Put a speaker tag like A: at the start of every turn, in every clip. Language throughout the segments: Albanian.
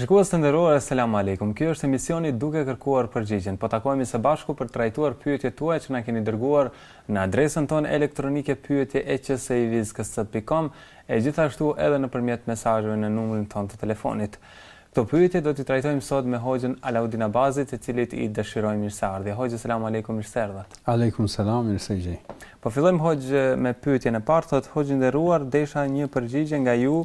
A: Shikues të nderuar Eselamu Alejkum ky është emisioni Duke kërkuar përgjigjen po takohemi së bashku për të trajtuar pyetjet tuaja që na keni dërguar në adresën tonë elektronike pyetje et csavis pikë kom e gjithashtu edhe nëpërmjet mesazheve në numrin tonë të telefonit këto pyetje do t'i trajtojmë sot me hoxhën Alaudin Abazi të cilit i dëshirojmë mirëseardhje hoxhë Eselamu Alejkum mirëserdhat
B: Alejkum Selam mirësejugjeta
A: po fillojmë hoxhë me pyetjen e parë thotë hoxhë i nderuar desha një përgjigje nga ju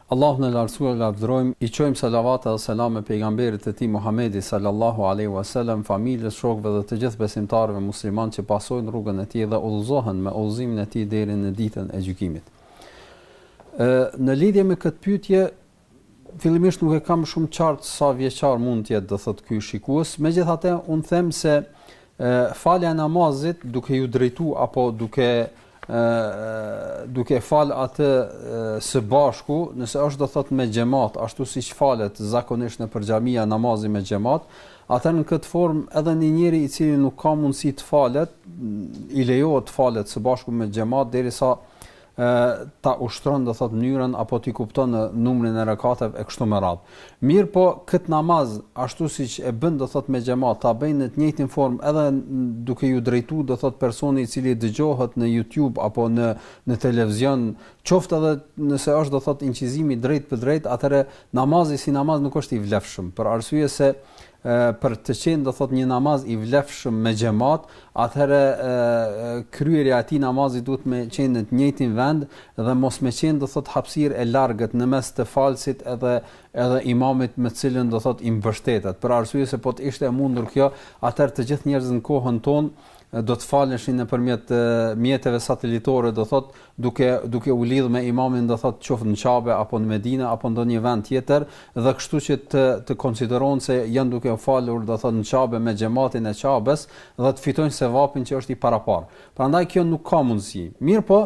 A: Allahun e
B: Lartësuar lavdërojmë, i çojmë salavate dhe selame Pejgamberit të Tij Muhammedit, sallallahu alejhi ue selem, familjes, shokëve dhe të gjithë besimtarëve muslimanë që pasojnë rrugën e tij dhe udhëzohen me udhëzimin e tij deri në Ditën e Gjykimit. Ë, në lidhje me këtë pyetje, fillimisht nuk e kam shumë të qartë sa vjeçar mund të jetë, do thotë ky shikues, megjithatë un them se ë falja e namazit duke iu drejtu apo duke ë duke fal atë së bashku, nëse është do thot me xhamat, ashtu siç falet zakonisht nëpër xhamia namazi me xhamat, atëherë në këtë formë edhe një njeri i cili nuk ka mundësi të falet, i lejohet të falet së bashku me xhamat derisa ë ta ushtron do thot mënyrën apo ta kupton numrin e rekateve e kështu me radhë. Mirëpo këtë namaz ashtu siç e bën do thotë me xhemat ta bën në të njëjtin formë edhe duke iu drejtu do thotë personit i cili dëgjohet në youtube apo në në televizion qoftë edhe nëse është do thotë incizimi drejtpërdrejt atëherë namazi si namaz nuk është i vlefshëm për arsye se për të qenë do thot një namaz i vlefshëm me xhamat, atëherë kryerja e atij namazi duhet me qenë në të njëjtin vend dhe mos me qenë do thot hapësirë e largët në mes të falësit edhe edhe imamit me të cilën do thot i mbështetet. Për arsye se po të ishte e mundur kjo, atëherë të gjithë njerëzit në kohën tonë do të faleshin nëpërmjet mjeteve satelitore do thot duke duke u lidh me imamin do thotë qoftë në Qabe apo në Medinë apo ndonjë vend tjetër dhe kështu që të të konsiderohen se janë duke u falur do thotë në Qabe me xhamatin e Qabes dhe të fitojnë sevapin që është i paraparë. Prandaj kjo nuk ka mundësi. Mirëpo,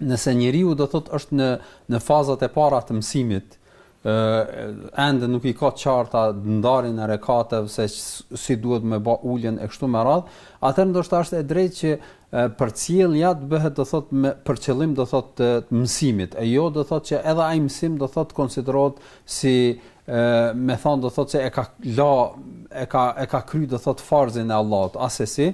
B: nëse njeriu do thotë është në në fazat e para të mësimit, ende nuk i ka qarta ndarjen e rekateve se si duhet me ba uljen e kështu me radhë, atëherë ndoshta është e drejtë që përcjellja të bëhet do thotë me për qëllim do thotë të, të mësimit, e jo do thotë që edhe ai mësim do thotë konsiderohet si me thon do thotë se e ka la e ka e ka kry do thotë farzin e Allahut, asesi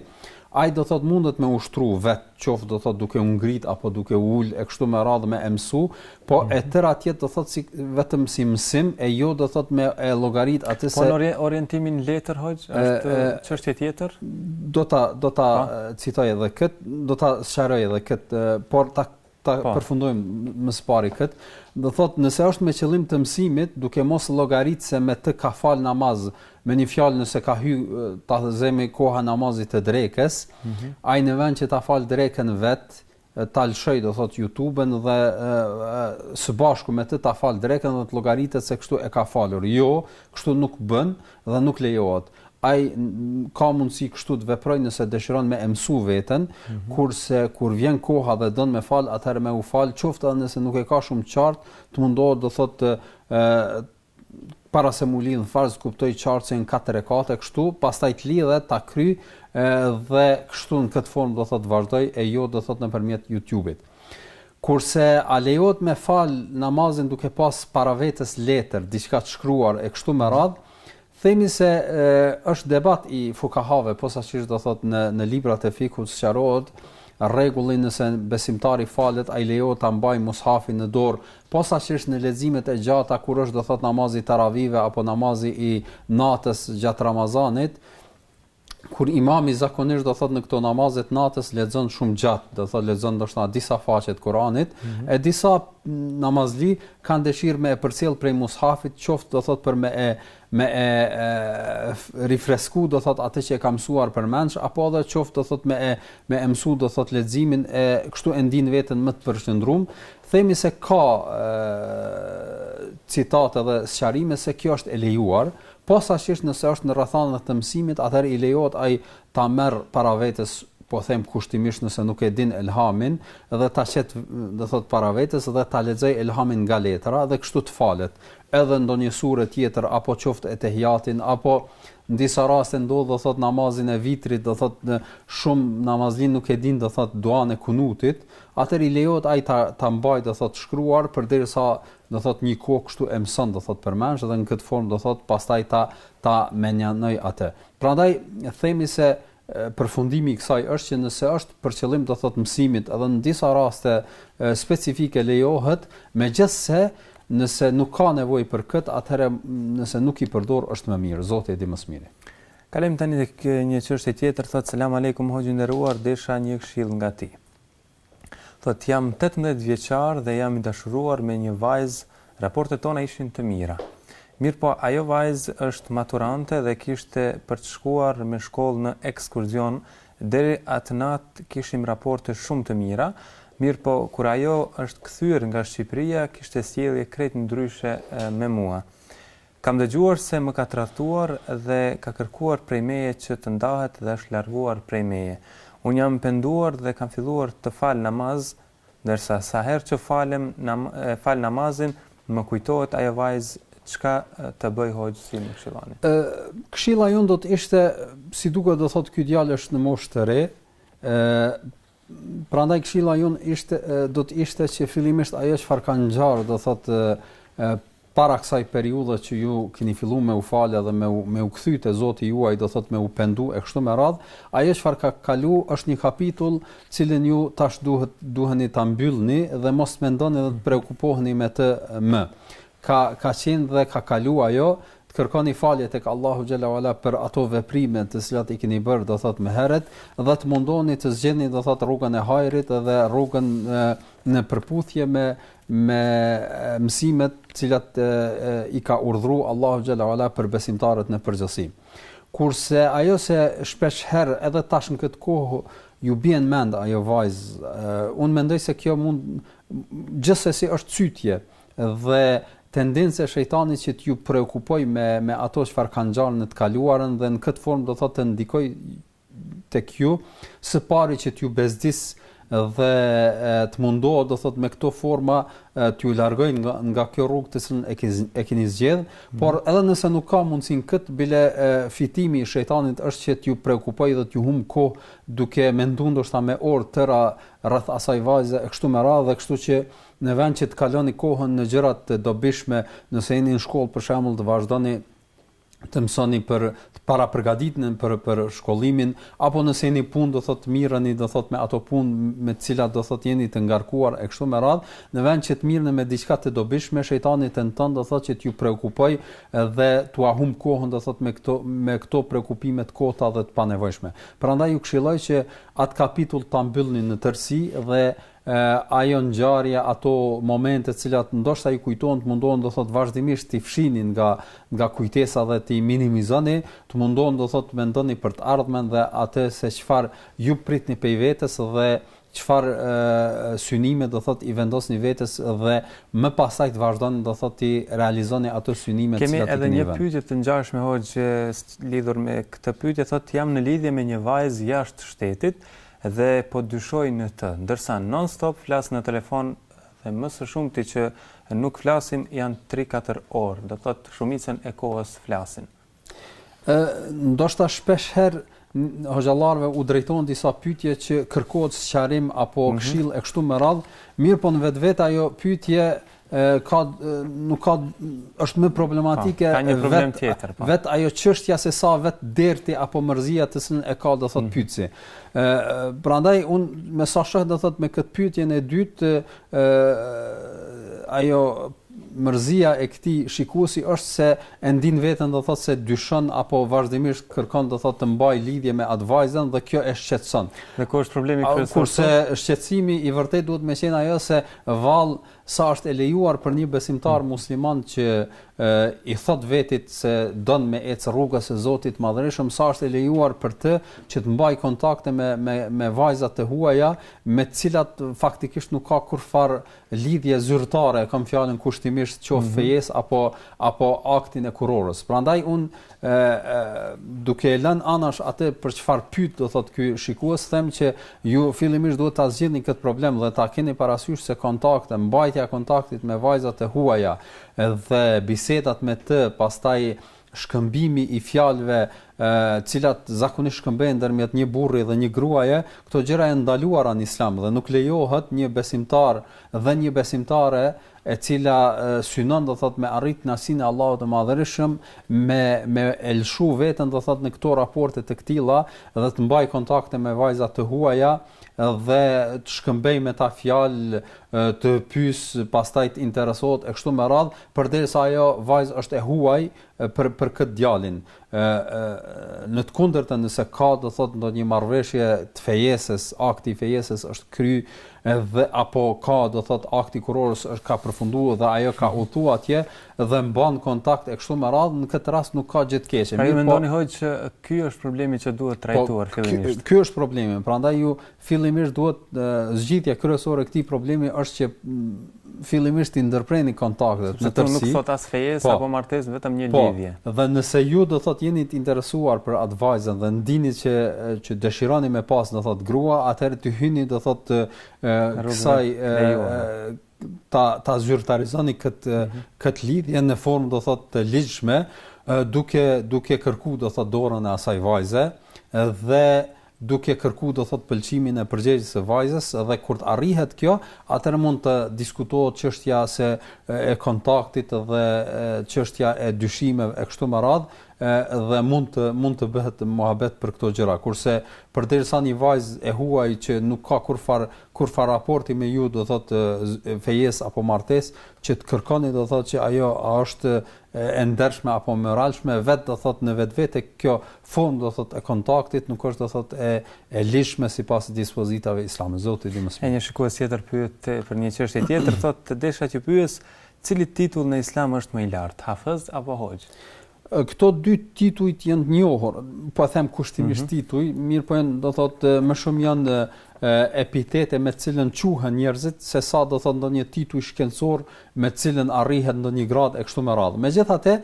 B: ai do thotë mundet me ushtru vet qoftë do thotë duke u ngrit apo duke u ul e kështu me radhë me e mësu, po mm -hmm. e mhm. tëra tjetë do thotë si vetëm si mësim e jo do thotë me e llogarit atë po
A: se Po në orientimin letër hoj, është çështje tjetër?
B: Do ta do ta po. citoj edhe kët, do ta sqaroj edhe kët, por ta ta pa. Po. përfundojmë më së pari kët. Do thotë nëse është me qëllim të mësimit, duke mos llogarit se me të ka fal namaz, Me një fjalë nëse ka hy ta zemi koha e namazit të drekës, mm -hmm. ai në vend që ta fal drekën vet, ta lëshoj do thot YouTube-n dhe së bashku me të ta fal drekën dhe të llogaritet se kështu e ka falur. Jo, kështu nuk bën dhe nuk lejohet. Ai ka mundësi kështu të veprojë nëse dëshiron me e msu veten, mm -hmm. kurse kur vjen koha dhe don me fal, atëherë me u fal, qoftë edhe nëse nuk e ka shumë qartë, të mundohet do thot të para se m'u lidh në farz ta kuptoj qartë se janë katër rekate kështu, pastaj të lidhet ta kry dhe kështu në këtë formë do të thotë të vazhdoj e jo do të thotë nëpërmjet YouTube-it. Kurse a lejohet me fal namazin duke pas para vetes letër, diçka të shkruar e kështu me radhë, themi se e, është debat i fukahave, posaçërisht do thotë në në librat e fikhut sqarohet rregulli nëse besimtari falet a i lejohet ta mbajë mushafin në dorë Posaçërisht në leximet e gjata kur është do thotë namazi i taravive apo namazi i natës gjatë Ramazanit, kur imami zakonisht do thot në këto namaze të natës lexon shumë gjatë, do thot lexon ndoshta disa faqe të Kuranit, mm -hmm. e disa namazli kanë dëshirë me e përcjell prej mushafit, qoftë do thot për me e me e, e rifresku do thot atë që e ka mësuar përmendsh apo edhe qoftë do thot me e me e mësu do thot leximin e kështu e ndin veten më të përqendrum themi se ka e, citate dhe sqarime se kjo është e lejuar, posaçërisht nëse është në rrethana të mësimit, atëherë i lejohet ai ta merr para vetes po them kushtimisht nëse nuk e din Elhamin dhe ta qet do thot para vetes dhe ta lexoj Elhamin nga letra dhe kështu të falet edhe ndonjë sure tjetër apo qoftë etehijatin apo Në disa raste ndodh do thot namazin e vitrit, do thot shumë namazlinj nuk e dinë do thot duan e kunutit, atëherë i lejohet ai ta ta mbajë do thot shkruar përderisa do thot një kohë kështu e mëson do thot përmendsh dhe në këtë formë do thot pastaj ta ta mënjanoj atë. Prandaj themi se Përfundimi i kësaj është që nëse është për qëllim do thotë mësimit edhe në disa raste specifike lejohet, megjithëse nëse nuk ka nevojë për këtë, atëherë nëse nuk i përdor është më mirë, Zoti e di më së miri.
A: Kalojmë tani tek një çështje tjetër, thotë selam alejkum hoxhë i nderuar, desha një këshillë nga ti. Thotë, Jam tetëmbëdhjetë vjeçar dhe jam i dashuruar me një vajzë, raportet tona ishin të mira. Mirëpo ajo vajzë është maturante dhe kishte për të shkuar me shkollë në ekskurzion, deri atë natë kishim raporte shumë të mira, mirëpo kur ajo është kthyer nga Shqipëria kishte sjellje krejt ndryshe me mua. Kam dëgjuar se më ka tradhtuar dhe ka kërkuar prej meje që të ndahet dhe është larguar prej meje. Unë jam penduar dhe kam filluar të fal namaz, ndërsa sa herë që falem nam e fal namazin më kujtohet ajo vajzë çka të bëj hoxhë si më këshilloni.
B: Ë këshilla jonë do të ishte si duket do thotë ky djalë është në moshë të re, ë Prandaj këshilla jonë ishte do të ishte që fillimisht ajo çfarë ka ngjarë, do thotë para kësaj periudhe që ju keni fillu me u falë dhe me u me u kthy te Zoti juaj, do thotë me u pendu e kështu me radhë, ajo çfarë ka kalu është një kapitull, të cilin ju tash duhet duheni ta mbyllni dhe mos të mendoni dhe të preokupoheni me të më. Ka ka qenë dhe ka kalu ajo, të kërkoni falje tek Allahu xhele ue ala për ato veprime të cilat i keni bërë do thotë më herët dhe të mundoni të zgjidhni do thotë rrugën e hajrit dhe rrugën në përputhje me me mësimet të cilat e, e, i ka urdhru Allahu xhele ue ala për besimtarët në përgjithësi. Kurse ajo se shpesh herë edhe tash në këtë kohë ju bjen mend ajo vajzë, unë mendoj se kjo mund gjithsesi është cytje Dhe tendencë e shejtanit që t'ju preokupojë me me ato çfarë ka ngjarë në të kaluarën dhe në këtë formë do thotë të ndikojë tek ju, së pari që t'ju bezdisë dhe të mundohet do thotë me këto forma t'ju largojë nga nga kjo rrugë të cilën e ke e keni zgjedh, mhm. por edhe nëse nuk ka mundësinë kët bile e, fitimi i shejtanit është që t'ju preokupojë dhe t'ju humb kohë duke menduar ndoshta me orë të tëra rreth asaj vajze e kështu me radhë dhe kështu që Në vend që të kaloni kohën në gjëra të dobishme, nëse jeni në shkollë për shembull të vazhdoni të mësoni për të para përgatitni për për shkollimin apo nëse jeni punë do thotë të mirreni do thotë me ato punë me të cilat do thotë jeni të ngarkuar e kështu me radhë në vend që të mirreni me diçka të dobishme shejtani tenton do thotë që t'ju preokupojë dhe t'ua humb kohën do thotë me këto me këto preokupime të kota dhe të panevojshme prandaj ju këshilloj që atë kapitull ta mbyllni në tërësi dhe e ajo ngjarje ato momente të cilat ndoshta ju kujtohen të mundoheni do thotë vazhdimisht t'i fshini nga nga kujtesa dhe t'i minimizoni të mundoheni do thotë të mendoni për të ardhmen dhe atë se çfarë ju pritni pej vetes dhe çfarë synime do thot i vendosni vetes dhe më pastaj të vazhdoni do thot t'i realizoni ato synime
A: të cilat keni vënë. Kemi edhe një pyetje të ngjashme hoxhë lidhur me këtë pyetje thotë jam në lidhje me një vajzë jashtë shtetit Dhe po dyshoj në të. Ndërsa non stop flasim në telefon dhe më së shumti që nuk flasim janë tri katër orë, do të thotë shumicën e kohës flasim.
B: Ë, ndoshta shpesh herë hoxhallarëve u drejtohen disa pyetje që kërkohet sqarim apo mhm. këshill e kështu me radh, mirëpo në vetvete ajo pyetje ka nuk ka është më problematike po,
A: ka një problem vet, tjetër
B: po vet ajo çështja se sa vet derti apo mërzia të s'e ka do thot mm. pyetsi ë prandaj un me sa shoh do thot me kët pyetjen e dytë ë ajo mërzia e këtij shikuesi është se e ndin veten do thot se dyshon apo vazhdimisht kërkon do thot të mbaj lidhje me atë vajzën dhe kjo e shqetëson.
A: Dhe ku është problemi kryesor?
B: Kurse shqetësimi i vërtet duhet me qenë ajo se vallë Sa është e lejuar për një besimtar musliman që i thotë vetit se don me ecë rrugës së Zotit të Madhërishëm, sa është e lejuar për të që të mbajë kontakte me me me vajza të huaja, me të cilat faktikisht nuk ka kurrfar lidhje zyrtare, kam fjalën kushtimisht qoftë mhm. fejes apo apo aktin e kurorës. Prandaj un e duke e lënë anash atë për çfarë pyet do thotë ky shikues them që ju fillimisht duhet ta zgjidhni këtë problem dhe ta keni parasysh se kontakte mbajtja e kontaktit me vajzat e huaja dhe bisedat me të pastaj shkëmbimi i fjalëve të cilat zakonisht shkëmbehen ndërmjet një burri dhe një gruaje këto gjëra janë ndaluara në islam dhe nuk lejohet një besimtar dhe një besimtare e cila synon do thot me arrit kënaqësinë e Allahut të Madhërishëm me me e lshu veten do thot në këto raporte të këtilla dhe të mbaj kontakte me vajza të huaja dhe të shkëmbej me ta fjalë të pys pastaj të interesohet e kështu me radh përderisa ajo vajzë është e huaj për për këtë djalin ë ë në të kundërtën nëse ka do thot ndonjë marrëveshje të fejesës akti i fejesës është kry dhe apo ka do thot akti kurorës është ka përfunduar dhe ajo ka mhm. udhëtuar atje dhe mban kontakt e kështu me radhë në këtë rast nuk ka gjë të keqe
A: mirëpo mendoni hoxhë që ky është problemi që duhet po, trajtuar fillimisht
B: ky është problemi prandaj ju Fillimisht duhet zgjidhja kryesore e këtij problemi është që fillimisht t'i ndërpreni kontaktet
A: në tërësi. Nuk thot as fejes po, apo martesë, vetëm një po, lidhje.
B: Dhe nëse ju do thot jeni të interesuar për atë vajzën dhe ndini që që dëshironi me pas do thot grua, atëherë t'i hyni do thot kësaj ta ta zyrtarizoni kët mm -hmm. kët lidhje në formë do thot të ligjshme, duke duke kërku do thot dorën e asaj vajze dhe duke kërku do thotë pëlqimin e përgjegjësit së vajzës dhe kur të arrihet kjo atëherë mund të diskutohet çështja se e kontaktit dhe çështja e dyshimeve e kështu me radhë dhe mund të mund të bëhet muhabet për këto gjëra kurse përderisa një vajzë e huaj që nuk ka kurfar kurfar raporti me ju do thotë fejesë apo martesë që të kërkoni do thotë që ajo a është e ndershme apo moralshme vetë do thot në vetvete kjo formë do thot e kontaktit nuk është do thot e e lejueshme sipas dispozitave islame zoti di më së
A: miri një shikues tjetër pyet për një çështje tjetër thot desha të pyes cili titull në islam është më i lartë hafiz apo hoxhë
B: këto dy titujt janë të njohur po them kushtimisht mm -hmm. tituj mirëpo janë do thot më shumë janë epitete me të cilën quhen njerëzit se sa do thot ndonjë titull shkencor me të cilën arrihet ndonjë gradë e kështu me radhë. Megjithatë,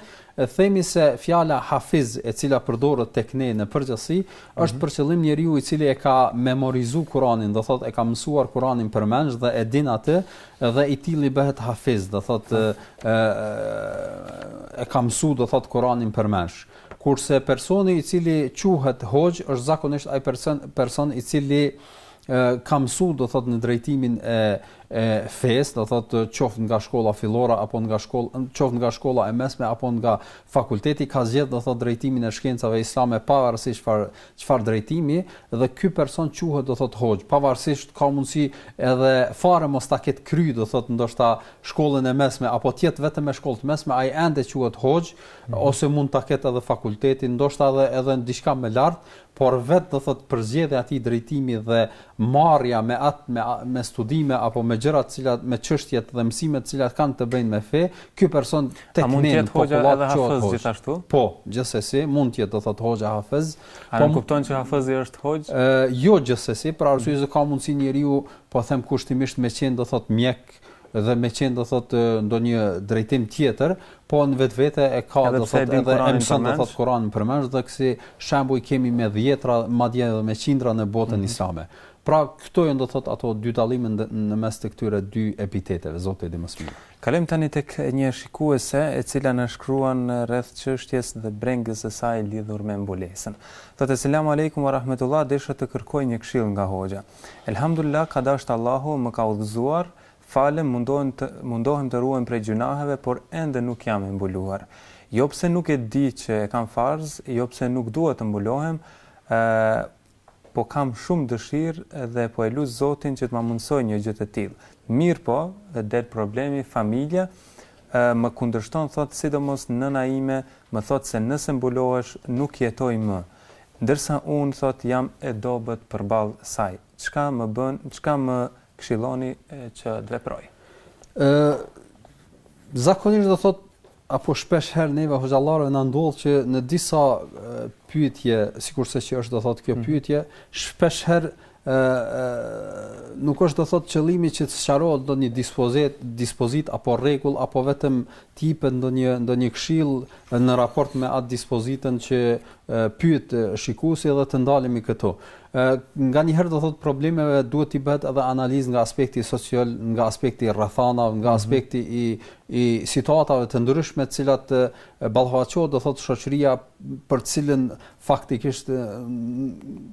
B: themi se fjala hafiz, e cila përdoret tek ne në përgjithësi, mm -hmm. është për qëllim njeriu i cili e ka memorizuar Kur'anin, do thotë e ka mësuar Kur'anin përmendsh dhe e din atë dhe i tilli bëhet hafiz, do thotë e, e ka mësuar do thotë Kur'anin përmendsh kurse personi i cili quhet hoxhë është zakonisht ai person person i cili ka mësuar do thot në drejtimin e e fesë, do thot qoftë nga shkolla fillore apo nga shkolla, qoftë nga shkolla e mesme apo nga fakulteti ka zgjedh do thot drejtimin e shkencave islame pavarësisht çfarë çfarë drejtimi dhe ky person quhet do thot hoxhë, pavarësisht ka mundësi edhe fare mos ta ketë kry do thot ndoshta shkollën e mesme apo të jetë vetëm me shkollë të mesme ai ende quhet hoxhë mm -hmm. ose mund ta ketë edhe fakultetin, ndoshta edhe edhe diçka më lart, por vetë do thotë përzgjedhja e atij drejtimi dhe marrja me atë me me studime apo me gjëra të cilat me çështjet dhe mësimet të cilat kanë të bëjnë me fe, ky person
A: tek ne në popullatë quhet hoxhë.
B: Po, gjithsesi, mund të jetë do thotë hoxha hafiz.
A: A nënkupton që hafizi është hoxhë?
B: Ë, jo gjithsesi, për arsye mm. se ka mundësi njeriu, po them kushtimisht me qenë do thotë mjek, dhe me qenë do thotë ndonjë drejtim tjetër, Po në vetvete e ka do të thotë edhe e mëson do thotë Kur'anin përmendsh dhe kësi shembuj kemi me dhjetra madje edhe me qindra në botën mm -hmm. islame. Pra këto janë do të thotë ato dy dallime në mes të këtyre dy epiteteve Zoti di më së miri.
A: Kalojmë tani tek një shikuese e cila na shkruan rreth çështjes dhe brengës së saj lidhur me mbulesën. Thotë selam aleikum wa rahmetullah, desha të kërkoj një këshillë nga hoxha. Elhamdulillah ka dashur Allahu më ka udhëzuar Falem, mundohem të mundohem të ruhem prej gjynaheve, por ende nuk jam e mbuluar. Jo pse nuk e di që e kam farz, jo pse nuk dua të mbulohem, e, po kam shumë dëshirë dhe po e lus Zotin që të ma mundësojë një gjë të tillë. Mirëpo, del problemi, familja, e, më kundërshton, thotë, sidomos nëna ime më thotë se nëse mbulohesh, nuk jetoj më. Ndërsa unë, thotë, jam e dobët përballë saj. Çka më bën, çka më këshilloni që të veproj. Ë
B: zakonisht do thot apo shpesh herë neve hoxhallarëve na ndodh që në disa pyetje, sikurse që është do thot kjo mhm. pyetje, shpesh herë ë nuk është do thot qëllimi që të sqarohet ndonjë dispozit, dispozit apo rregull apo vetëm të ipet ndonjë ndonjë këshill në raport me atë dispozitën që pyet shikuesi dhe të ndalemi këtu. Ë nganjëherë do thotë problemeve duhet t'i bëhet edhe analizë nga aspekti social, nga aspekti i rrethanave, nga mhm. aspekti i i situatave të ndryshme të cilat ballafaqohet do thotë shoqëria për të cilën faktikisht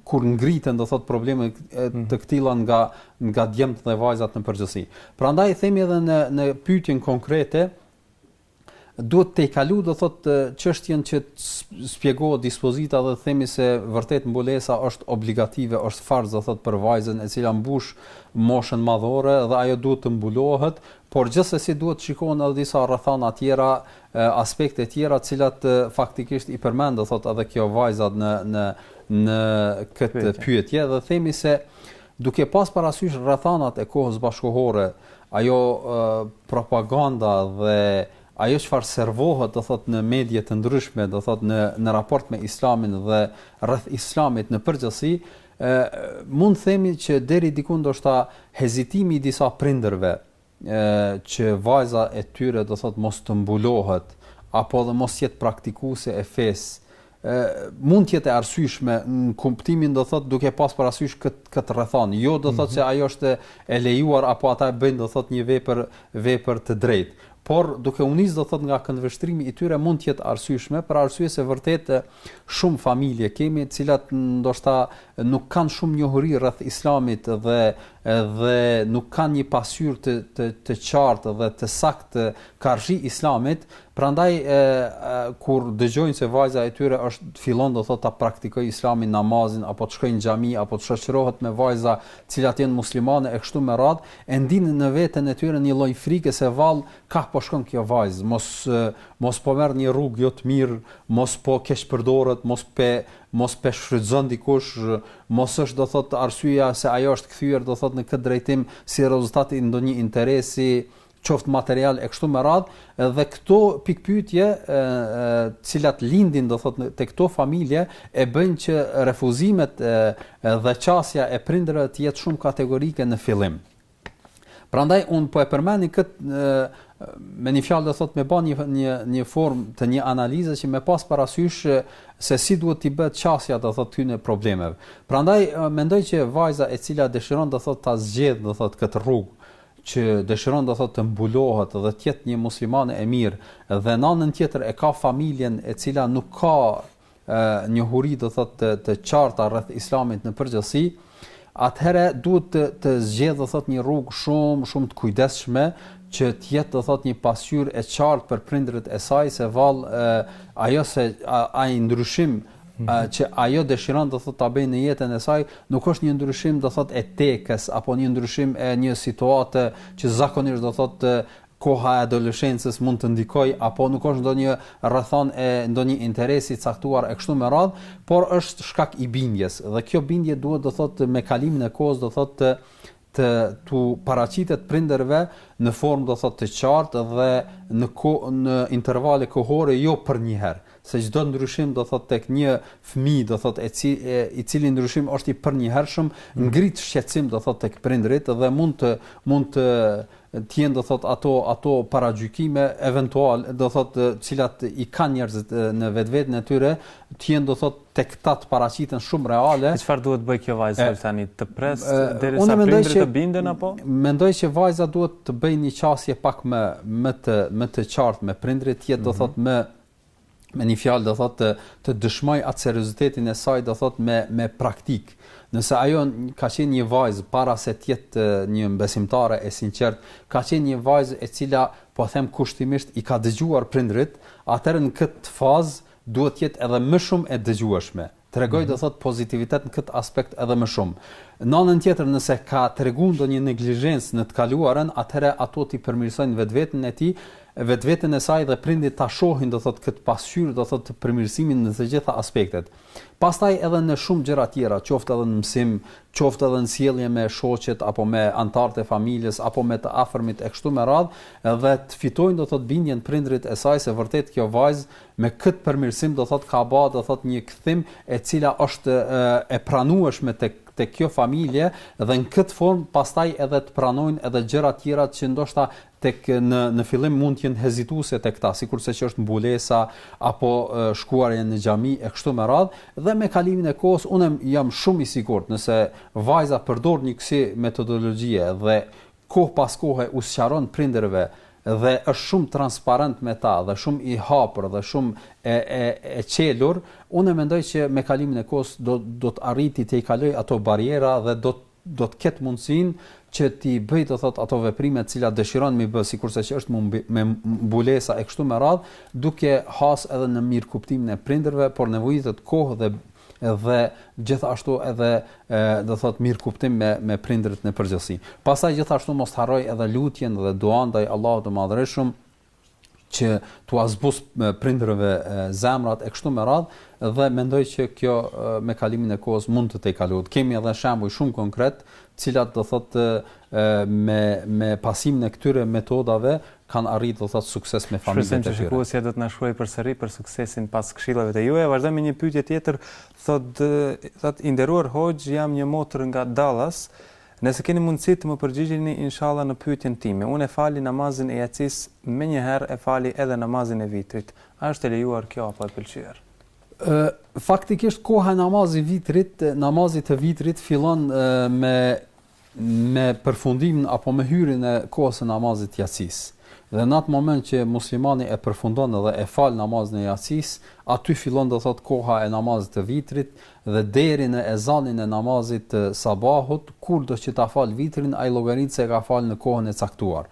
B: kur ngriten do thotë probleme mhm. të këtilla nga nga djemtë dhe vajzat në përgjithësi. Prandaj themi edhe në në pyetjen konkrete duhet të tejkalu do thot çështjen që spjegohet dispozita dhe themi se vërtet mbulesa është obligative, është farz do thot për vajzën e cila mbush moshën madhore dhe ajo duhet të mbulohet, por gjithsesi duhet të shikohen edhe disa rrethana tjera, aspekte tjera, të cilat faktikisht i përmend do thot edhe kjo vajza në në në këtë pyetje dhe themi se duke pas parasysh rrethanat e kohës bashkëkohore, ajo propaganda dhe ajo çfarë servohet do thot në media të ndryshme do thot në në raport me islamin dhe rreth islamit në përgjithësi ë mund themi që deri diku ndoshta hezitimi i disa prindërve ë që vajza e tyre do thot mos të mbulohet apo dhe mos jetë praktikuese e fesë Ë mund të jetë e arsyeshme në kuptimin do thotë duke pas parasysh kët kët rrethanë. Jo do thotë mm -hmm. se ajo është e lejuar apo ata e bëjnë do thotë një vepër vepër të drejtë. Por duke u nis do thotë nga këndvështrimi i tyre mund të jetë e arsyeshme për arsye se vërtet shumë familje kemi të cilat ndoshta nuk kanë shumë njohuri rreth islamit dhe dhe nuk kanë një pasqyrë të të të qartë dhe të saktë karshi islamit Prandaj e, kur dëgjojnë se vajza e tyre është fillon do thotë ta praktikojë islamin namazin apo të shkojë në xhami apo të shoqërohet me vajza të cilat janë muslimane e kështu me radhë, e ndijnë në veten e tyre një lloj frike se vallë ka po shkon kjo vajzë, mos mos po merr një rrugë jo të mirë, mos po keqpërdoret, mos po mos p'e shfrytëzon dikush, mos është do thotë arsyeja se ajo është kthyer do thotë në këtë drejtim si rezultat i ndonjë interesi qoftë material e kështu me radh, dhe këto pikëpyetje ë të cilat lindin do thotë te këto familje e bëjnë që refuzimet e, dhe qasja e prindërve të jetë shumë kategorike në fillim. Prandaj un po e përmendi kët me një fjalë do thotë me ba një një një formë të një analize që me pas parasysh se si duhet t'i bëhet qasja do thotë tyne problemeve. Prandaj mendoj që vajza e cila dëshiron do thotë ta zgjedh do thotë kët rrugë që dëshiron do thotë të mbulohet dhe të jetë një muslimane e mirë dhe në anën tjetër e ka familjen e cila nuk ka njohuri do thotë të, të qarta rreth islamit në përgjithësi, atëherë duhet të të zgjedhë do thotë një rrugë shumë shumë të kujdesshme që të jetë do thotë një pasqyrë e qartë për prindërit e saj se vallë ajo se ai ndryshim që ajo dëshiron do thot ta bëjë në jetën e saj, nuk është një ndryshim do thot e tekës apo një ndryshim e një situate që zakonisht do thot të koha e adoleshencës mund të ndikoj apo nuk është ndonjë rrethanë e ndonjë interesi të caktuar e kështu me radh, por është shkak i bindjes dhe kjo bindje duhet do thot me kalimin e kohës do thotë të t'u paraqitet prindërve në formë do thotë të qartë dhe në ko, në intervale kohore jo përnjëherë se çdo ndryshim do thotë tek një fëmijë do thotë e ci, e, i cili ndryshim është i përnjëhershëm mm. ngrit shqetësim do thotë tek prindërit dhe mund të mund të të jenë do thotë ato ato paragjykime eventual do thotë të cilat i kanë njerëzit në vetveten e tyre të jenë do thotë tek ta të paraqiten shumë reale.
A: Çfarë duhet të bëjë kjo vajzë e, tani të presë derisa prindërit të binden apo?
B: Mendoj që vajza duhet të bëjë një qasje pak më më të më të qartë me prindërit, të jetë do mhm. thotë më me një fjalë do thotë të, të dëshmojë atë seriozitetin e saj do thotë me me praktikë. Nëse ajo ka qenë një vajzë para se të jetë një besimtare e sinqert, ka qenë një vajzë e cila po them kushtimisht i ka dëgjuar prindrit, atëherë në këtë fazë duhet të jetë edhe më shumë e dëgjueshme. Tregoj do thotë pozitivitet në këtë aspekt edhe më shumë. Në anën tjetër nëse ka tregu ndonjë neglizhencë në të kaluarën, atëherë ato t'i përmirësojë vetveten e tij, vetveten e saj dhe prindërit ta shohin do thotë këtë pasqyrë do thotë përmirësimin në të gjitha aspektet. Pastaj edhe në shumë gjëra tjera, qoftë edhe në mësim, qoftë edhe në sjellje me shoqet apo me anëtarët e familjes apo me të afërmit e kështu me radhë dhe të fitojnë do thotë bindjen prindërit e saj se vërtet kjo vajzë Me këtë përmirësim do thotë ka ba do thotë një kthim e cila është e pranueshme tek tek kjo familje dhe në këtë formë pastaj edhe të pranojnë edhe gjëra tjera që ndoshta tek në në fillim mund të jenë hezituese tek ta, sikurse që është mbulesa apo shkuarja në xhami e kështu me radhë dhe me kalimin e kohës unë jam shumë i sigurt nëse vajza përdor një kësi metodologjie dhe kohë pas kohe u sqaron prindërve dhe është shumë transparent me ta dhe shumë i hapur dhe shumë e e e çelur, unë mendoj që me kalimin e kohës do do të arriti t'i kalojë ato barriera dhe do do të ketë mundësinë që t'i bëjë do thotë ato veprime të cilat dëshiron m'i bë, sikurse që është me mbulesa e kështu me radhë, duke has edhe në mirëkuptimin e prindërve, por nevojitet kohë dhe dhe gjithashtu edhe do thot mirëkuptim me me prindërit në përgjithësi. Pastaj gjithashtu mos t'harrojë edhe lutjen dhe duan ndaj Allahut të Madhërishëm që t'ua zbusë prindërve zemrat e kështu me radhë dhe mendoj që kjo me kalimin e kohës mund të tejkalohet. Kemi edhe shembuj shumë konkretë, t'cilat do thotë me me pasimin e këtyre metodave kanë arritë do të thotë sukses me familjet
A: e tyre. Shpresojmë që shikuesja do të na shkruajë përsëri për suksesin pas këshillave të juaja. Vazhdojmë me një pyetje tjetër, thotë thotë i nderuar Hoxhë, jam një motër nga Dallas. Nëse keni mundësi të më përgjigjeni inshallah në pyetjen time. Unë e fali namazin e jacisë, menjëherë e fali edhe namazin e vitrit. A është e lejuar kjo apo e pëlqyer?
B: Ë faktikisht koha e namazit vitrit, namazit të vitrit fillon me me përfundimin apo me hyrjen e kohës së namazit të jacisë. Dhe në atë moment që muslimani e përfundon dhe e fal namazin e jacisë, aty fillon do thot koha e namazit të vitrit dhe deri në ezanin e namazit të sabahut, kurdo që ta fal vitrin, ai llogarit se e ka fal në kohën e caktuar.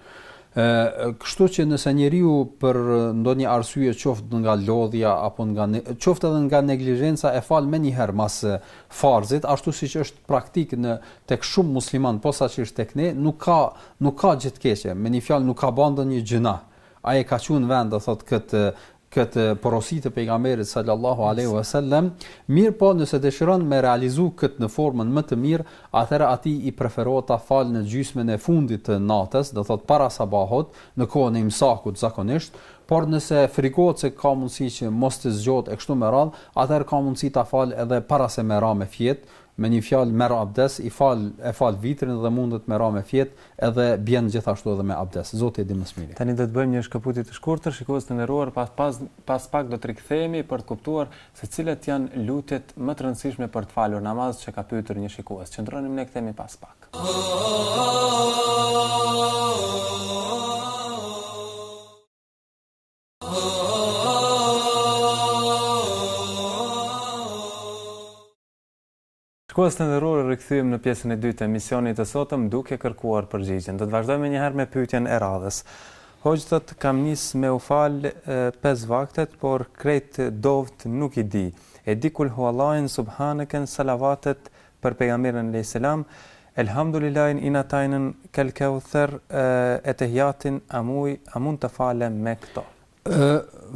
B: Ë, kështu që nëse njeriu për ndonjë arsye qoftë nga lodhja apo nga qoftë edhe nga neglizhenca e fal menjëherë mas farzit, ashtu siç është praktikë në tek shumë muslimanë, posaçërisht tek ne, nuk ka nuk ka gjë të keqe, me një fjalë nuk ka ba ndonjë gjynah. Ai e ka çuar në vend, do thotë këtë këtë porosi të pejgamberit sallallahu alaihi wasallam, mirëpo nëse dëshiron me realizu këtë në formën më të mirë, atëherë atij i preferohet ta falë në gjysmën e fundit të natës, do thotë para sabahut, në kohën e imsakut zakonisht, por nëse frikohet se ka mundësi që mos të zgjohet e kështu me radhë, atëherë ka mundësi ta falë edhe para se me ra me fjetë, me një fjalë merr abdes, i fal e fal vitrin dhe mundet me ra me fjetë edhe bjen gjithashtu edhe me abdes. Zoti e di më së miri.
A: Tani do të bëjmë një shkëputje të shkurtër, shikues të nderuar, pas pas pas pak do të rikthehemi për të kuptuar se cilat janë lutjet më të rëndësishme për të falur namaz që ka pyetur një shikues. Qëndroni me ne, kthehemi pas pak. Shikues të nderuar, rikthehemi në pjesën e dytë të emisionit të sotëm duke kërkuar përgjigjen. Do të vazhdojmë menjëherë me pyetjen e radhës. Hoxhë thotë kam nis me u fal pesë vaktet, por krejt dovët nuk i di. E di kul huallahin, subhanëken, salavatet, për Pejgamberin alejhi selam, Elhamdulillahin inatajnën kel keuther, Etehijatin a muj a mund të falem me këto?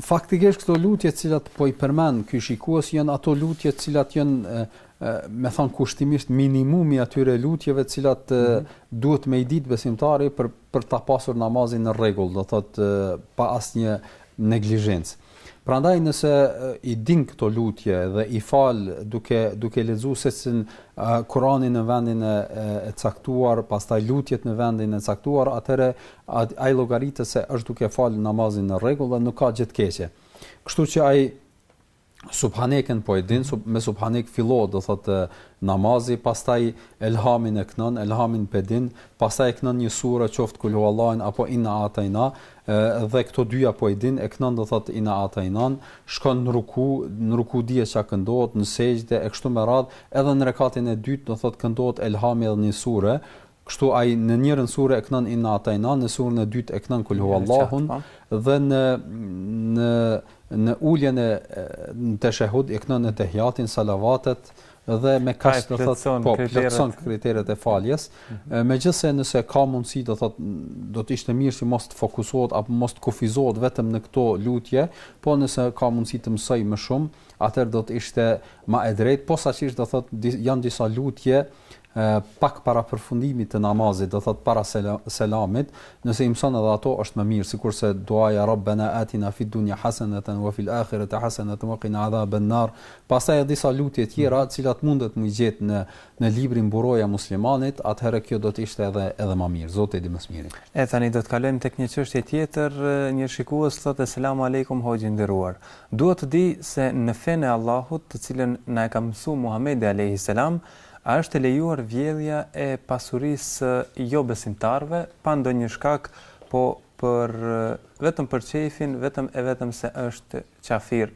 B: Faktikisht këto lutje të cilat po i përmend ky shikues janë ato lutje të cilat janë me thënë kushtimisht minimumi atyre lutjeve të cilat mm -hmm. duhet me i ditë besimtari për për ta pasur namazin në rregull, do thotë pa asnjë neglizhencë. Prandaj nëse i din këto lutje dhe i fal duke duke lexuar sesin Kur'anin në vendin e, e caktuar, pastaj lutjet në vendin e caktuar, atëherë ai llogaritë se është duke fal namazin në rregull dhe nuk ka gjë të keqe. Kështu që ai Subhanekën po e din, mhm. sub, me Subhanek fillohet do thotë namazi, pastaj Elhamin e knon, Elhamin po e din, pastaj e knon një sure qoftë kul huwallahin apo inna atajna Edhe këto dyja po i din, e knon do thotë ina atainan, shkon në ruku, në ruku dihet ça këndohet, në sexhde e kështu me radhë, edhe në rekatin e dytë do thotë këndohet elhami edhe një sure, kështu ai në njërën sure e knon ina atainan, në surën e dytë e knon kul huallahun, po. dhe në në në uljen e në teshehhud e knon etehijatin, salavatet, dhe me kaq do thotë po plotëson kriteret e faljes mhm. megjithëse nëse ka mundësi do thotë do të ishte mirë që mos të fokusohet apo mos të kufizohet vetëm në këto lutje po nëse ka mundësi të mësoj më shumë atëherë do të ishte më e drejtë posaçërisht do thotë janë disa lutje pak para përfundimit të namazit, do thot para selamit, nëse i mëson edhe ato është më mirë, sikurse duaja Rabbana atina fid dunya hasanatan wa fil akhirati hasanatan wa qina adhaban nar, Pastaj edhe disa lutje tjera, të cilat mundet mu i gjetë në në librin Mburoja e Muslimanit, atëherë kjo do të ishte edhe edhe më mirë. Zoti e di më së miri.
A: E tani do të kalojmë tek një çështje tjetër, një shikues thotë selam alejkum hoxhë i nderuar. Dua të di se në fenë e Allahut të cilën na e ka mësu Muhamedi alejhi selam, a është e lejuar vjedhja e pasurisë së jo besimtarëve pa ndonjë shkak po për vetëm për qejf edhe vetëm e vetëm se është qafir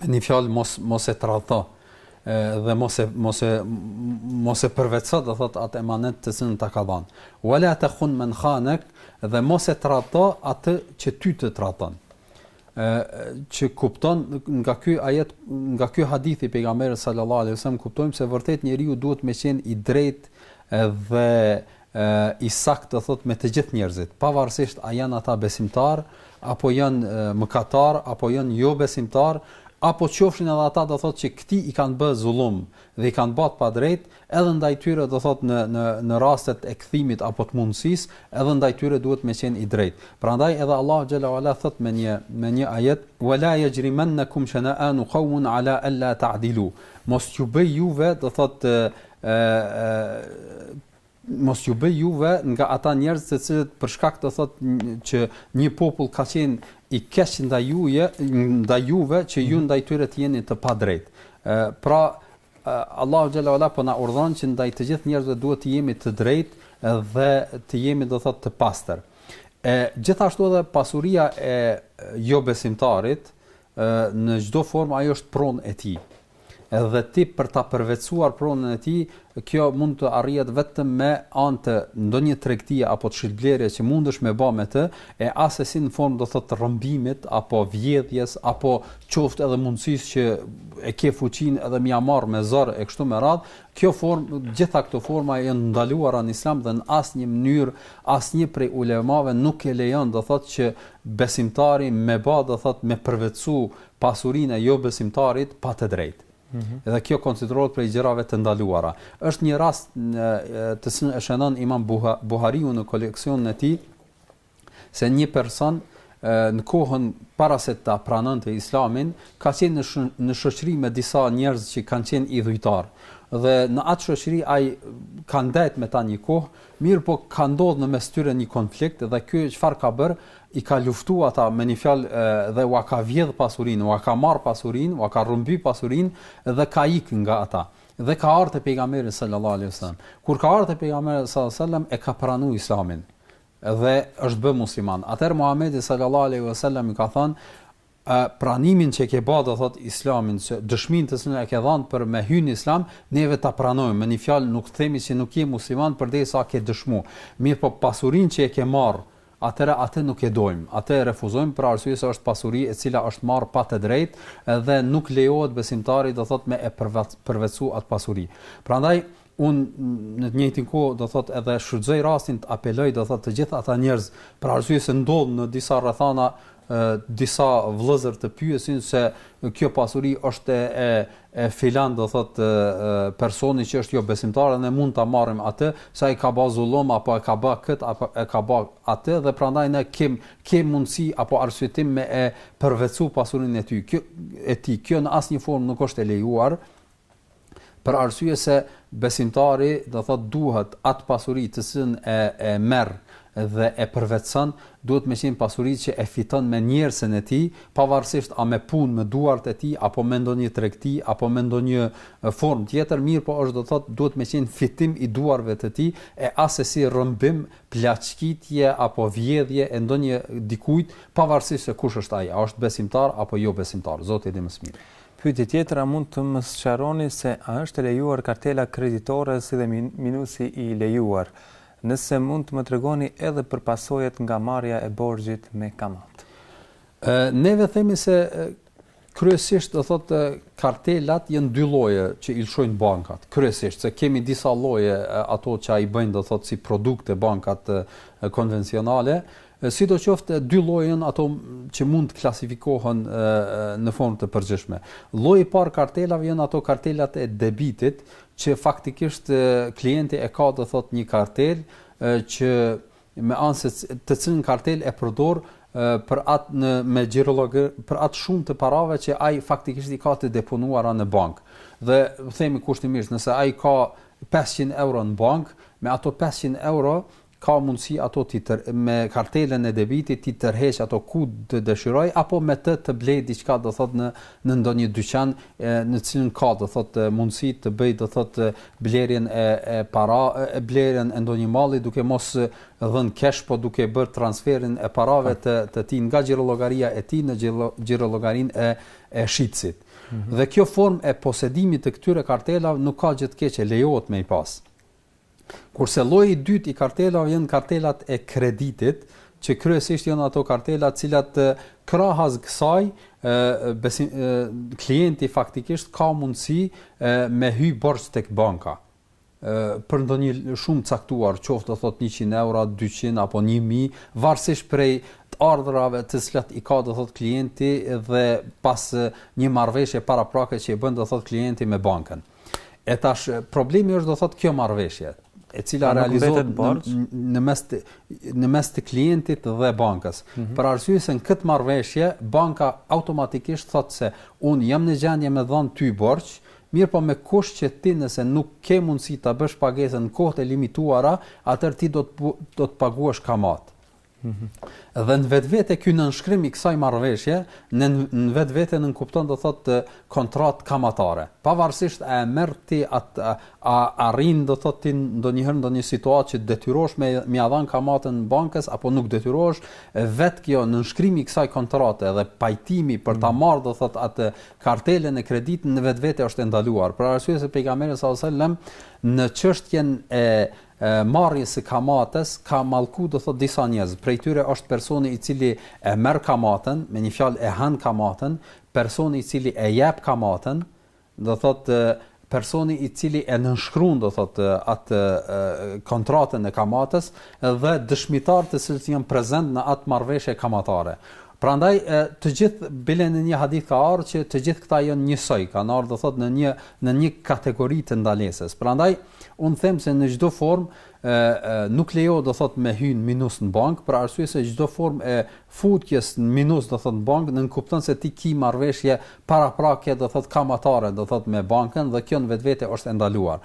B: Me një fjalë mos e tradhto dhe mos e mos e mos e përvetëso do thot atë emanet të cilën ta ka dhanë. Wala takhun man khanak dhe mos e tradhto atë që ty të tradhton. ë që kupton nga ky ajet nga ky hadith i pejgamberit sallallahu alaihi wasallam kuptojmë se vërtet njeriu duhet me qenë i drejtë dhe i saktë do thotë me të gjithë njerëzit, pavarësisht a janë ata besimtarë apo janë mëkatarë apo janë jo besimtarë, apo qofshin edhe ata do thotë që këtij i kanë bë zullum dhe i kanë ba të padrejtë, edhe ndaj tyre do thotë në në në rastet e kthimit apo të mundësisë, edhe ndaj tyre duhet me qenë i drejtë. Prandaj edhe Allahu xhalla wala thotë me një me një ajet: "Wa la yajrimannakum shana'anu qawmin 'ala alla ta'dilu." Mos ju bëj juve do thotë mos ju bëj juve nga ata njerëz të cilët për shkak do thotë që një popull ka qenë i keq ndaj juve që ju ndaj tyre të jeni të padrejtë. ë pra Allahu xhala wala po na urdhon që ndaj të gjithë njerëzve duhet të jemi të drejtë dhe të jemi do thotë të pastër. E gjithashtu edhe pasuria e jo besimtarit në çdo formë ajo është pronë e tij. Edhe ti për ta përvetësuar pronën e tij, kjo mund të arrihet vetëm me anë të ndonjë tregtie apo shitblerje që mundesh me ba me të, e asesi në formë do thotë rrëmbimit apo vjedhjes apo qoftë edhe mundësisë që e ke fuqinë edhe me ia marr me zor e kështu me radhë, kjo formë, gjitha këto forma janë të ndaluara në Islam dhe në asnjë mënyrë Asnjë prej ulemave nuk e lejon do thotë që besimtari me ba do thotë me përvetësu pasurinë e jobesimtarit pa të drejtë. Dhe kjo konsiderohet prej gjërave të ndaluara. Është një rast në të cilin e shënon Imam Buhariu në koleksionin e tij se një person në kohën para se ta pranonte Islamin, ka qenë në sh në shoqëri me disa njerëz që kanë qenë idhujtar. Dhe në atë shoqëri ai ka ndejt me ta një kohë, Mirëpo ka ndodhë në mes tyre një konflikt dhe ky çfarë ka bërë, i ka luftu ata me një fjalë dhe ua ka vjedhë pasurinë, ua ka marrë pasurinë, ua ka rrëmby pasurinë dhe ka ikë nga ata. Dhe ka ardhë te Pejgamberi sallallahu alejhi ve sellem. Kur ka ardhë te Pejgamberi sallallahu alejhi ve sellem e ka pranu Islamin dhe është bë musliman. Atëherë Muhamedi sallallahu alejhi ve sellem i ka thënë, Pranimin që e ke ba do thot islamin, dëshmin të cilën e ke dhan për me hy në islam neve ta pranojm me një fjalë nuk themi se nuk je musliman përderisa ke dëshmu mirpo pasurin që e ke marr atëherë atë nuk e dojm atë e refuzojm për arsye se është pasuri e cila është marr pa të drejt dhe nuk lejohet besimtari do thot me e përvetsu atë pasuri prandaj Unë në të njëjtin kohë do thotë edhe shfrytëzoj rastin të apeloj do thotë të gjithë ata njerëz për arsye se ndodh në disa rrethana e, disa vëllezër të pyesin se kjo pasuri është e e filan do thotë personi që është jo besimtar dhe ne mund ta marrim atë se i ka ba zullum apo e ka bë kët apo e ka bë atë dhe prandaj ne kem kem mundsi apo arsyetim me e përvetësu pasurinë e tij kjo e ti kjo në asnjë formë nuk është e lejuar për arsye se besimtari do thot duhet atë pasuri të cilën e e merr dhe e përvetëson, duhet me qenë pasuri që e fiton me djersën e tij, pavarësisht a me punë me duart e tij apo me ndonjë tregti apo me ndonjë formë tjetër, mirëpo është do thot duhet me qenë fitim i duarve të tij e asesi rrëmbim, plaçkitje apo vjedhje e ndonjë dikujt, pavarësisht se kush është ai, a është besimtar apo jo besimtar, Zoti e di më së miri.
A: Pyetje tjetër, a mund të më sqaroni se a është e lejuar kartela kreditore si dhe minusi i lejuar? Nëse mund të më tregoni edhe për pasojat nga marrja e borxhit me
B: kamatë. Neve themi se kryesisht do thotë kartelat janë dy lloje që i lëshojnë bankat. Kryesisht se kemi disa lloje ato që i bëjnë do thotë si produkte bankat konvencionale, Sidoqoftë, dy lloje janë ato që mund të klasifikohen në formë të përgjithshme. Lloji i parë kartelave janë ato kartelat e debitit, që faktikisht klienti e ka, do thotë, një kartel që me anë të cilës kartel e përdor për atë në me xhirollog për atë shumë të parave që ai faktikisht i ka të deponuara në bankë. Dhe themi kushtimisht, nëse ai ka 500 euro në bankë, me ato 500 euro ka mundësi ato t'i tër me kartelën e debitit t'i tërheq ato ku të dëshiroj apo me të të blej diçka do thot në në ndonjë dyqan në cilin ka do thot mundësi të bëj do thot blerjen e e para e blerjen e ndonjë malli duke mos dhën cash po duke bër transferin e parave të të tij nga xhirollogaria e tij në xhirollogarin e e shitësit. Mm -hmm. Dhe kjo formë e posedimit të këtyre kartelave nuk ka gjë të keqe, lejohet me i pas. Kurse lloji i dytë i kartelave janë kartelat e kreditit, që kryesisht janë ato kartela të cilat krahas kësaj ë klienti faktikisht ka mundësi me hy borxh tek banka për ndonjë shumë të caktuar, qoftë do thotë 100 euro, 200 apo 1000, varësisht prej të ardhurave të cilat i ka do thotë klienti dhe pas një marrëveshje paraprake që i bën do thotë klienti me bankën. E tash problemi është do thotë kjo marrëveshje e cila realizohet në, në mes të në mes të klientit dhe bankës. Mm -hmm. Për arsye se në këtë marrëveshje banka automatikisht thotë se un jam në gjendje me dhanë ty borxh, mirëpo me kusht që ti nëse nuk ke mundësi ta bësh pagesën në kohët e limituara, atëherë ti do të do të paguash kamatë. Dhe në vetvete ky nënshkrim i kësaj marrëveshje në në vetvete nënkupton do të thotë kontratë kamatare. Pavarësisht a e merr ti atë a, a arrin do thotë ti ndonjëherë në një situatë që detyrohesh me ia dhanë kamatën bankës apo nuk detyrohesh, vetë kjo nënshkrimi i kësaj kontrate dhe pajtimi për ta mm. marrë do thotë atë kartelën e kreditit në vetvete është e ndaluar. Për arsye se pejgamberi alejhi selam në çështjen e e marrjes së kamatës ka mallku do thotë disa njerëz prej tyre është personi i cili e merr kamatën me një fjalë e han kamatën personi i cili e jep kamatën do thotë personi i cili e nënshkruan do thotë atë kontratën e kamatës dhe dëshmitarët të cilët janë prezent në atë marrëveshje kamatare Prandaj të gjithë bile në një hadith ka ardhur që të gjithë këta janë njësoj, kanë ardhur do thotë në një në një kategori të ndalesës. Prandaj e, Unë them se në çdo formë ë nuk lejohet do thot me hy në minus në bankë, për arsye se çdo formë e futjes në minus do thot në bankë nënkupton se ti ki marrëveshje paraprake do thot kamatare do thot me bankën dhe kjo në vetvete është e ndaluar.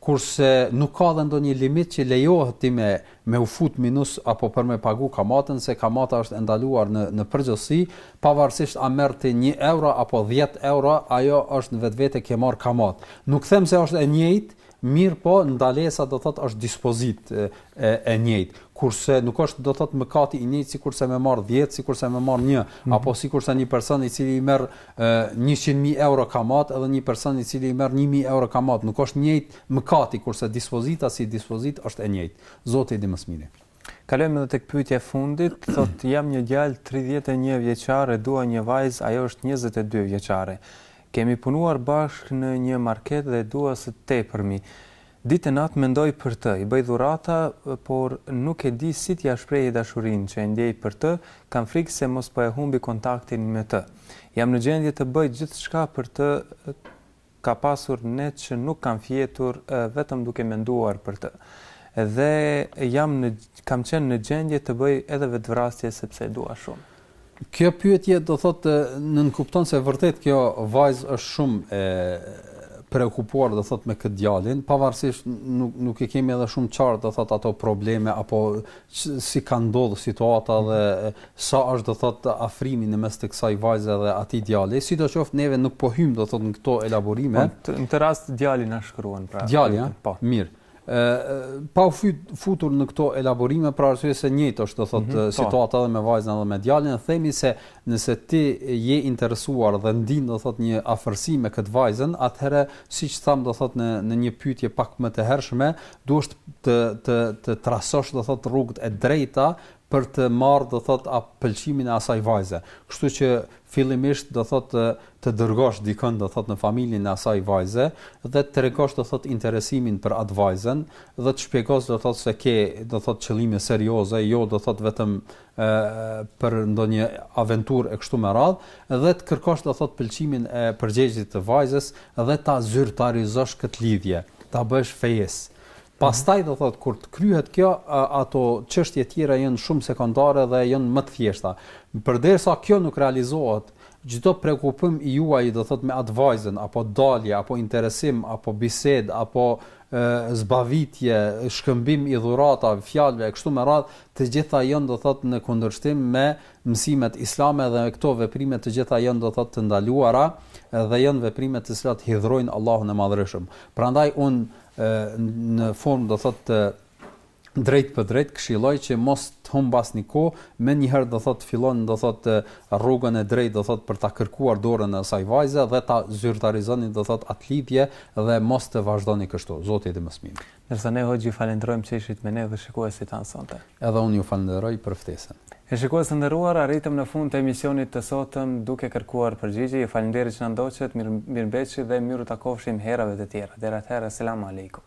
B: Kurse nuk ka dhe ndonjë limit që lejohet ti me me u fut minus apo për me pagu kamatën se kamata është e ndaluar në në përgjithësi pavarësisht a merr ti një euro apo dhjetë euro ajo është në vetvete ke marrë kamatë nuk them se është e njëjtë mirëpo ndalesa do thotë është dispozitë e e njëjtë kurse nuk është do thotë mëkati i njëjtë sikurse me marrë dhjetë sikurse me marrë një mhm. apo sikurse një person i cili i merr njëqind mijë euro kamatë edhe një person i cili i merr një mijë euro kamatë nuk është njëjtë Mëkati, kurse dispozita si dispozitë është e njëjtë. Zoti e di më së miri.
A: Kalojmë edhe tek pyetja e fundit, thotë jam një djalë tridhjetë e një vjeçar e dua një vajzë ajo është njëzet e dy vjeçare. Kemi punuar bashkë në një market dhe e dua së tepërmi. Ditë e natë mendoj për të, i bëj dhurata, por nuk e di si t'ia shprehi dashurinë që e ndjej për të, kam frikë se mos po e humbi kontaktin me të. Jam në gjendje të bëj gjithçka për të ka pasur net që nuk kam fjetur vetëm duke menduar për të dhe jam në kam qenë në gjendje të bëj edhe vetëvrasje sepse e dua shumë.
B: Kjo pyetje do thotë nënkupton se vërtet kjo vajzë është shumë e preokupuar do thot me këtë djalin, pavarësisht nuk nuk e kemi edhe shumë qartë do thot ato probleme apo si ka ndodhur situata dhe sa është do thot afrimi në mes të kësaj vajze dhe atij djali. Sidoqoftë neve nuk po hym do thot në këto elaborime.
A: Po, në këtë rast djali na shkruan pra.
B: Djali, ja? po. Mirë. Ë pa u futur në këto elaborime për arsye se njëjtë është do thot mm -hmm, situata edhe me vajzën edhe me djalin, themi se nëse ti je interesuar dhe ndin do thot një afërsi me këtë vajzën, atëherë siç tham do thot në në një pyetje pak më të hershme, duhesh të të të trasosh do thot rrugët e drejta për të marrë do thot a pëlqimin e asaj vajze. Kështu që fillimisht do thot të, të dërgosh dikën do thot në familjen e asaj vajze dhe të tregosh do thot interesimin për atë vajzën dhe të shpjegosh do thot se ke do thot qëllime serioze, jo do thot vetëm për ndonjë aventurë e kështu me radhë dhe të kërkosh do thotë pëlqimin e përgjegjësit të vajzës dhe ta zyrtarizosh këtë lidhje, ta bësh fejesë. Pastaj do thotë kur të kryhet kjo, ato çështje tjera janë shumë sekondare dhe janë më të thjeshta. Përderisa kjo nuk realizohet, çdo preokupim i juaj do thotë me atë vajzën apo dalje apo interesim apo bisedë apo zbavitje, shkëmbim i dhuratave, fjalëve e kështu me radhë, të gjitha janë do thotë në kundërshtim me mësimet islame dhe këto veprime të gjitha janë do thotë të ndaluara dhe janë veprime të cilat hidhrojnë Allahun e Madhërishëm. Prandaj un në formë do thotë të drejtpërdrejt këshilloj që mos të humbasni kohë, menjëherë do thotë filloni do thotë rrugën e drejtë do thotë për ta kërkuar dorën e asaj vajze dhe ta zyrtarizoni do thotë atë lidhje dhe mos të vazhdoni kështu. Zoti i di më
A: së miri. Ndërsa ne hoxhë ju falenderojmë që ishit me ne dhe shikuesit tanë sonte.
B: Edhe unë ju falenderoj për ftesën.
A: E shikues të nderuar, arritëm në fund të emisionit të sotëm duke kërkuar përgjigje. Ju faleminderit që na ndoqët, mirë mirëmbetshi dhe mirë u takofshim herave të tjera. Deri atëherë, selam alejkum.